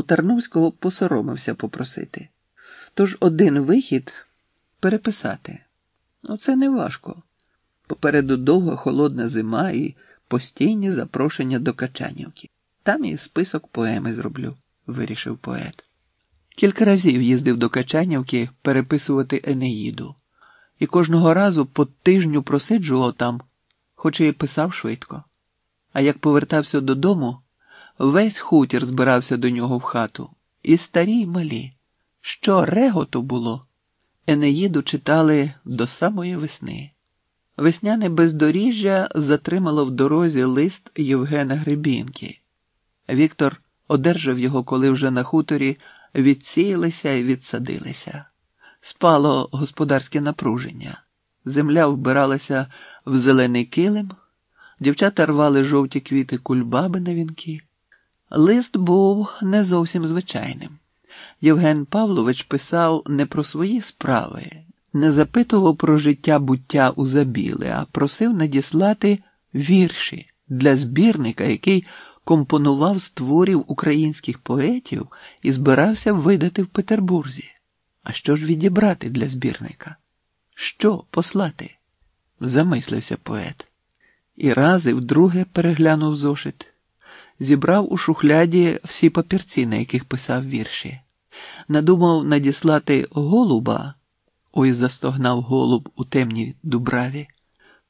у Тарновського посоромився попросити. Тож один вихід переписати. Ну, це не важко. Попереду довга холодна зима і постійні запрошення до Качанівки. Там і список поеми зроблю, вирішив поет. Кілька разів їздив до Качанівки переписувати Енеїду, і кожного разу по тижню просиджував там, хоч і писав швидко. А як повертався додому, весь хутір збирався до нього в хату, і старі й малі. Що реготу було, Енеїду читали до самої весни. Весняне бездоріжжя затримало в дорозі лист Євгена Гребінки. Віктор одержав його, коли вже на хуторі відсіялися і відсадилися. Спало господарське напруження. Земля вбиралася в зелений килим, дівчата рвали жовті квіти кульбаби на вінки. Лист був не зовсім звичайним. Євген Павлович писав не про свої справи, не запитував про життя буття у забіле, а просив надіслати вірші для збірника, який компонував з творів українських поетів і збирався видати в Петербурзі. А що ж відібрати для збірника? Що послати? Замислився поет. І раз і вдруге переглянув зошит, зібрав у шухляді всі папірці, на яких писав вірші, надумав надіслати голуба. Ой застогнав голуб у темній дубраві,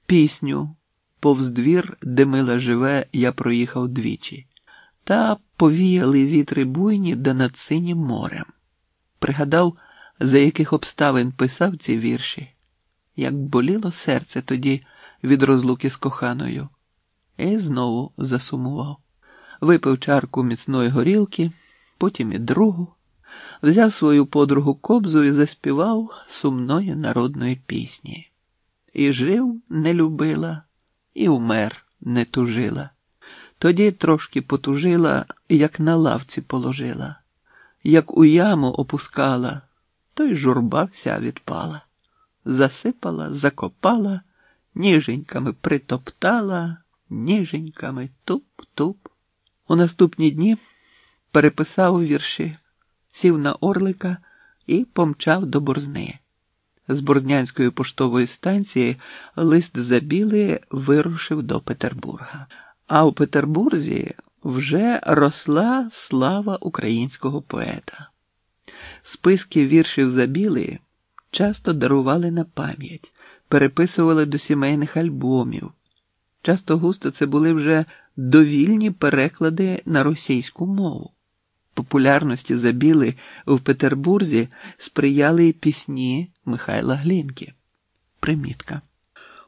пісню, повз двір, де мила живе, я проїхав двічі, та повіяли вітри буйні да над синім морем. Пригадав, за яких обставин писав ці вірші, як боліло серце тоді від розлуки з коханою, і знову засумував. Випив чарку міцної горілки, потім і другу взяв свою подругу кобзу і заспівав сумної народної пісні. І жив не любила, і умер не тужила. Тоді трошки потужила, як на лавці положила, як у яму опускала, то й журба вся відпала. Засипала, закопала, ніженьками притоптала, ніженьками туп-туп. У наступні дні переписав вірші сів на орлика і помчав до борзни. З Борзнянської поштової станції лист забіли вирушив до Петербурга. А у Петербурзі вже росла слава українського поета. Списки віршів забіли часто дарували на пам'ять, переписували до сімейних альбомів. Часто густо це були вже довільні переклади на російську мову популярності забіли в Петербурзі сприяли пісні Михайла Глінки. Примітка.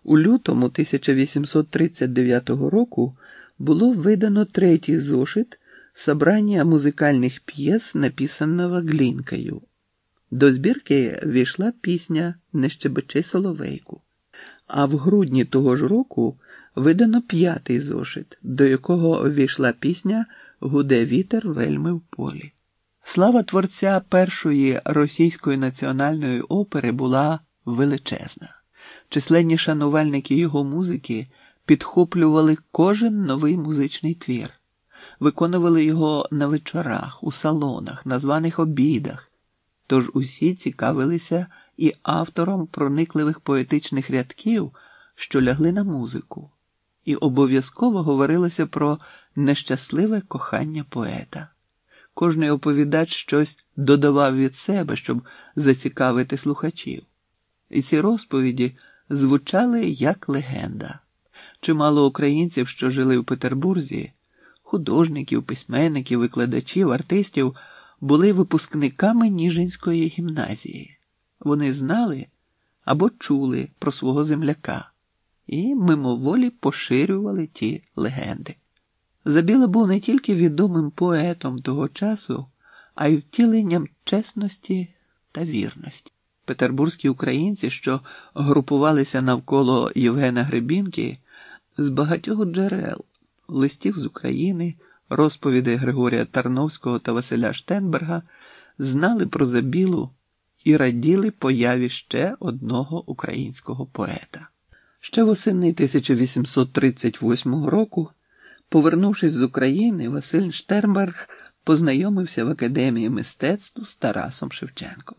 У лютому 1839 року було видано третій зошит собрання музикальних п'єс, написаного Глінкою. До збірки війшла пісня Не щебечи Соловейку, а в грудні того ж року видано п'ятий зошит, до якого війшла пісня гуде вітер вельми в полі. Слава творця першої російської національної опери була величезна. Численні шанувальники його музики підхоплювали кожен новий музичний твір, виконували його на вечорах, у салонах, на званих обідах. Тож усі цікавилися і автором проникливих поетичних рядків, що лягли на музику, і обов'язково говорилося про нещасливе кохання поета. Кожний оповідач щось додавав від себе, щоб зацікавити слухачів. І ці розповіді звучали як легенда. Чимало українців, що жили в Петербурзі, художників, письменників, викладачів, артистів, були випускниками Ніжинської гімназії. Вони знали або чули про свого земляка і мимоволі поширювали ті легенди. Забіла був не тільки відомим поетом того часу, а й втіленням чесності та вірності. Петербурзькі українці, що групувалися навколо Євгена Гребінки, з багатьох джерел, листів з України, розповідей Григорія Тарновського та Василя Штенберга, знали про Забілу і раділи появі ще одного українського поета. Ще восени 1838 року. Повернувшись з України, Василь Штернберг познайомився в академії мистецтв з Тарасом Шевченком.